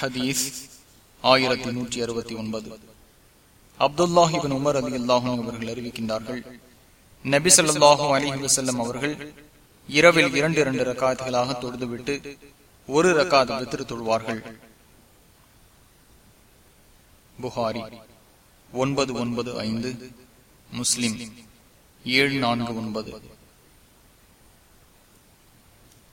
ஹதீஸ் ஆயிரத்தி நூற்றி அறுபத்தி ஒன்பது. அப்துல்லாஹிபின் உமர் அலி அல்லாஹும் அவர்கள் அறிவிக்கின்றார்கள் நபி சொல்லாஹும் அலிஹி வசல்லம் அவர்கள் இரவில் இரண்டு இரண்டு ரக்காத்துகளாக தொழுதுவிட்டு ஒரு ரக்காத் வித்திரு தொழுவார்கள். புகாரி ஒன்பது ஒன்பது ஐந்து முஸ்லிம் ஏழு நான்கு ஒன்பது.